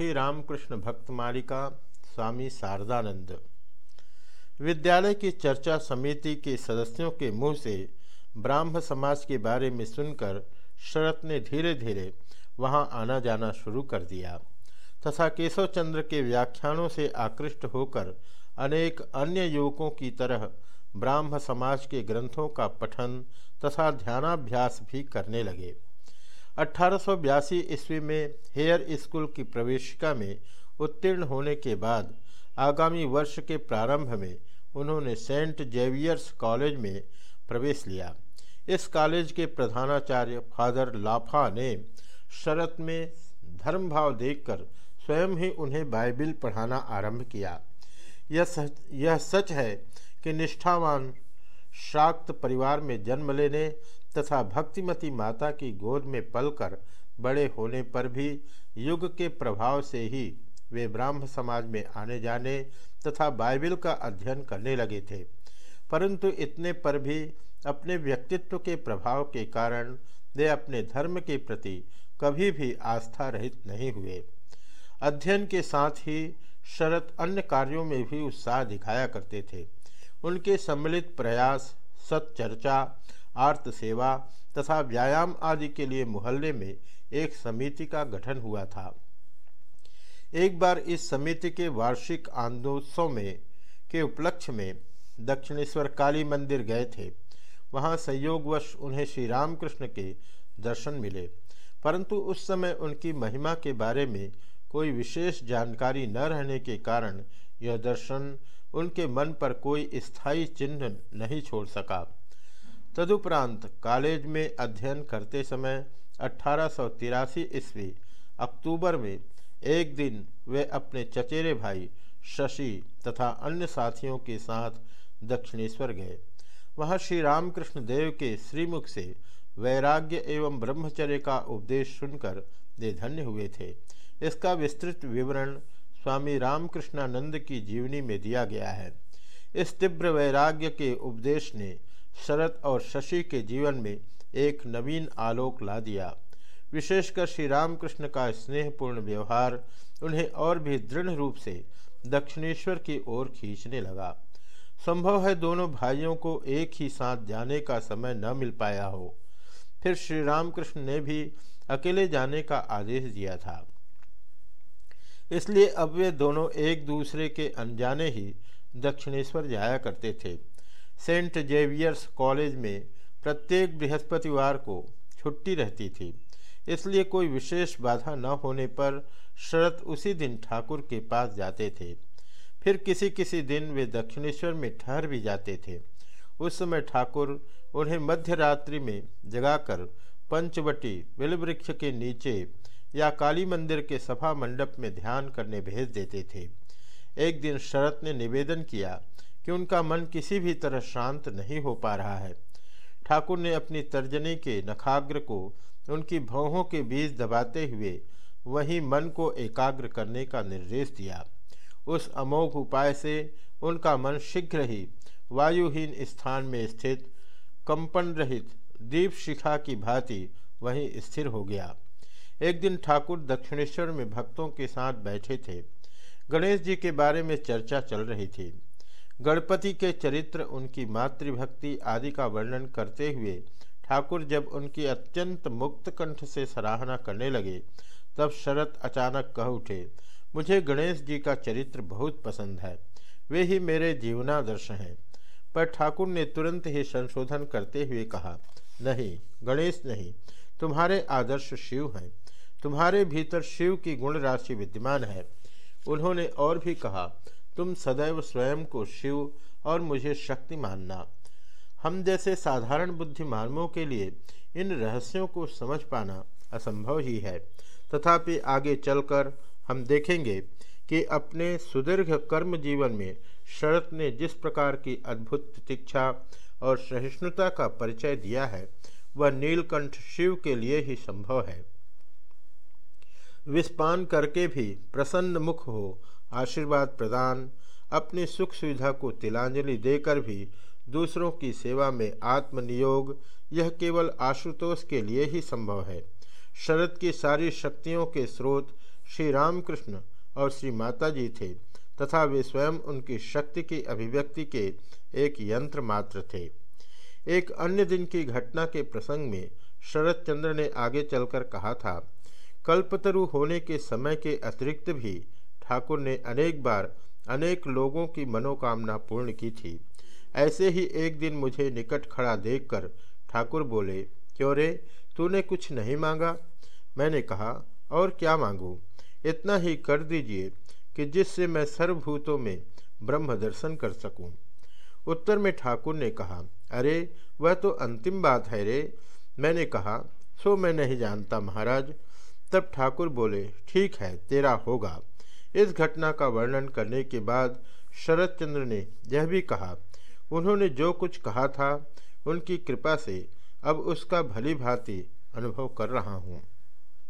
श्री रामकृष्ण भक्त मालिका स्वामी शारदानंद। विद्यालय की चर्चा समिति के सदस्यों के मुँह से ब्राह्म समाज के बारे में सुनकर शरत ने धीरे धीरे वहाँ आना जाना शुरू कर दिया तथा केशव चंद्र के व्याख्यानों से आकृष्ट होकर अनेक अन्य युवकों की तरह ब्राह्म समाज के ग्रंथों का पठन तथा ध्यानाभ्यास भी करने लगे। अठारह सौ बयासी ईस्वी में हेयर स्कूल की प्रवेशिका में उत्तीर्ण होने के बाद आगामी वर्ष के प्रारंभ में उन्होंने सेंट जेवियर्स कॉलेज में प्रवेश लिया। इस कॉलेज के प्रधानाचार्य फादर लाफा ने शरत में धर्म भाव देखकर स्वयं ही उन्हें बाइबिल पढ़ाना आरंभ किया। यह सच यह सच है कि निष्ठावान, शाक्त परिवार में जन्म लेने तथा भक्तिमती माता की गोद में पलकर बड़े होने पर भी युग के प्रभाव से ही वे ब्राह्म समाज में आने जाने तथा बाइबिल का अध्ययन करने लगे थे। परंतु इतने पर भी अपने व्यक्तित्व के प्रभाव के कारण वे अपने धर्म के प्रति कभी भी आस्था रहित नहीं हुए। अध्ययन के साथ ही शरत अन्य कार्यों में भी उत्साह दिखाया करते थे। उनके सम्मिलित प्रयास, सतचर्चा आर्त सेवा तथा व्यायाम आदि के लिए मोहल्ले में एक समिति का गठन हुआ था। एक बार इस समिति के वार्षिक आंदोत्सव में, के उपलक्ष्य में दक्षिणेश्वर काली मंदिर गए थे। वहाँ संयोगवश उन्हें श्री रामकृष्ण के दर्शन मिले। परंतु उस समय उनकी महिमा के बारे में कोई विशेष जानकारी न रहने के कारण यह दर्शन उनके मन पर कोई स्थायी चिन्ह नहीं छोड़ सका। तदुपरांत कॉलेज में अध्ययन करते समय अठारह सौ तिरासी ईस्वी अक्टूबर में एक दिन वे अपने चचेरे भाई शशि तथा अन्य साथियों के साथ दक्षिणेश्वर गए। वहाँ श्री रामकृष्ण देव के श्रीमुख से वैराग्य एवं ब्रह्मचर्य का उपदेश सुनकर वे धन्य हुए थे। इसका विस्तृत विवरण स्वामी रामकृष्णानंद की जीवनी में दिया गया है। इस तीव्र वैराग्य के उपदेश ने शरद और शशि के जीवन में एक नवीन आलोक ला दिया। विशेषकर श्री रामकृष्ण का स्नेहपूर्ण व्यवहार उन्हें और भी दृढ़ रूप से दक्षिणेश्वर की ओर खींचने लगा। संभव है दोनों भाइयों को एक ही साथ जाने का समय न मिल पाया हो। फिर श्री रामकृष्ण ने भी अकेले जाने का आदेश दिया था। इसलिए अब वे दोनों एक दूसरे के अनजाने ही दक्षिणेश्वर जाया करते थे। सेंट जेवियर्स कॉलेज में प्रत्येक बृहस्पतिवार को छुट्टी रहती थी। इसलिए कोई विशेष बाधा न होने पर शरद उसी दिन ठाकुर के पास जाते थे। फिर किसी किसी दिन वे दक्षिणेश्वर में ठहर भी जाते थे। उस समय ठाकुर उन्हें मध्य रात्रि में जगाकर पंचवटी बिलवृक्ष के नीचे या काली मंदिर के सभा मंडप में ध्यान करने भेज देते थे। एक दिन शरत ने निवेदन किया कि उनका मन किसी भी तरह शांत नहीं हो पा रहा है। ठाकुर ने अपनी तर्जनी के नखाग्र को उनकी भौहों के बीच दबाते हुए वहीं मन को एकाग्र करने का निर्देश दिया। उस अमोघ उपाय से उनका मन शीघ्र ही वायुहीन स्थान में स्थित कंपन रहित दीप शिखा की भांति वहीं स्थिर हो गया। एक दिन ठाकुर दक्षिणेश्वर में भक्तों के साथ बैठे थे। गणेश जी के बारे में चर्चा चल रही थी। गणपति के चरित्र, उनकी मातृभक्ति आदि का वर्णन करते हुए ठाकुर जब उनकी अत्यंत मुक्त कंठ से सराहना करने लगे, तब शरत अचानक कह उठे, मुझे गणेश जी का चरित्र बहुत पसंद है। वे ही मेरे जीवनादर्श हैं। पर ठाकुर ने तुरंत ही संशोधन करते हुए कहा, नहीं, गणेश नहीं, तुम्हारे आदर्श शिव हैं। तुम्हारे भीतर शिव की गुण राशि विद्यमान है। उन्होंने और भी कहा तुम सदैव स्वयं को शिव और मुझे शक्ति मानना। हम जैसे साधारण बुद्धि के लिए इन रहस्यों को समझ पाना असंभव ही है। तथापि आगे चलकर हम देखेंगे कि अपने सुदीर्घ कर्म जीवन में शरत ने जिस प्रकार की अद्भुत प्रतीक्षा और सहिष्णुता का परिचय दिया है, वह नीलकंठ शिव के लिए ही संभव है। विस्पान करके भी प्रसन्न मुख हो आशीर्वाद प्रदान, अपनी सुख सुविधा को तिलांजलि देकर भी दूसरों की सेवा में आत्मनियोग, यह केवल आशुतोष के लिए ही संभव है। शरद की सारी शक्तियों के स्रोत श्री रामकृष्ण और श्री माता जी थे, तथा वे स्वयं उनकी शक्ति की अभिव्यक्ति के एक यंत्र मात्र थे। एक अन्य दिन की घटना के प्रसंग में शरद चंद्र ने आगे चलकर कहा था, कल्पतरु होने के समय के अतिरिक्त भी ठाकुर ने अनेक बार अनेक लोगों की मनोकामना पूर्ण की थी। ऐसे ही एक दिन मुझे निकट खड़ा देखकर ठाकुर बोले, क्यों रे? तूने कुछ नहीं मांगा? मैंने कहा, और क्या मांगू? इतना ही कर दीजिए कि जिससे मैं सर्वभूतों में ब्रह्म दर्शन कर सकूँ। उत्तर में ठाकुर ने कहा, अरे, वह तो अंतिम बात है रे। मैंने कहा, सो मैं नहीं जानता महाराज। तब ठाकुर बोले, ठीक है, तेरा होगा। इस घटना का वर्णन करने के बाद शरद चंद्र ने यह भी कहा, उन्होंने जो कुछ कहा था, उनकी कृपा से अब उसका भली भांति अनुभव कर रहा हूँ।